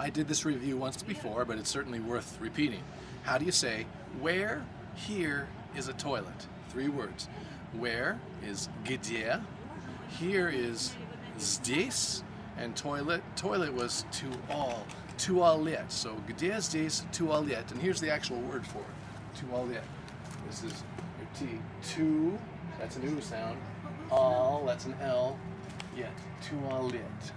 I did this review once before, but it's certainly worth repeating. How do you say, where here is a toilet? Three words. Where is где, here is здесь, and toilet, toilet was to all, туалет. So где здесь туалет, and here's the actual word for it, туалет. This is your T, two, that's an u sound, all, that's an L, yet, toilet.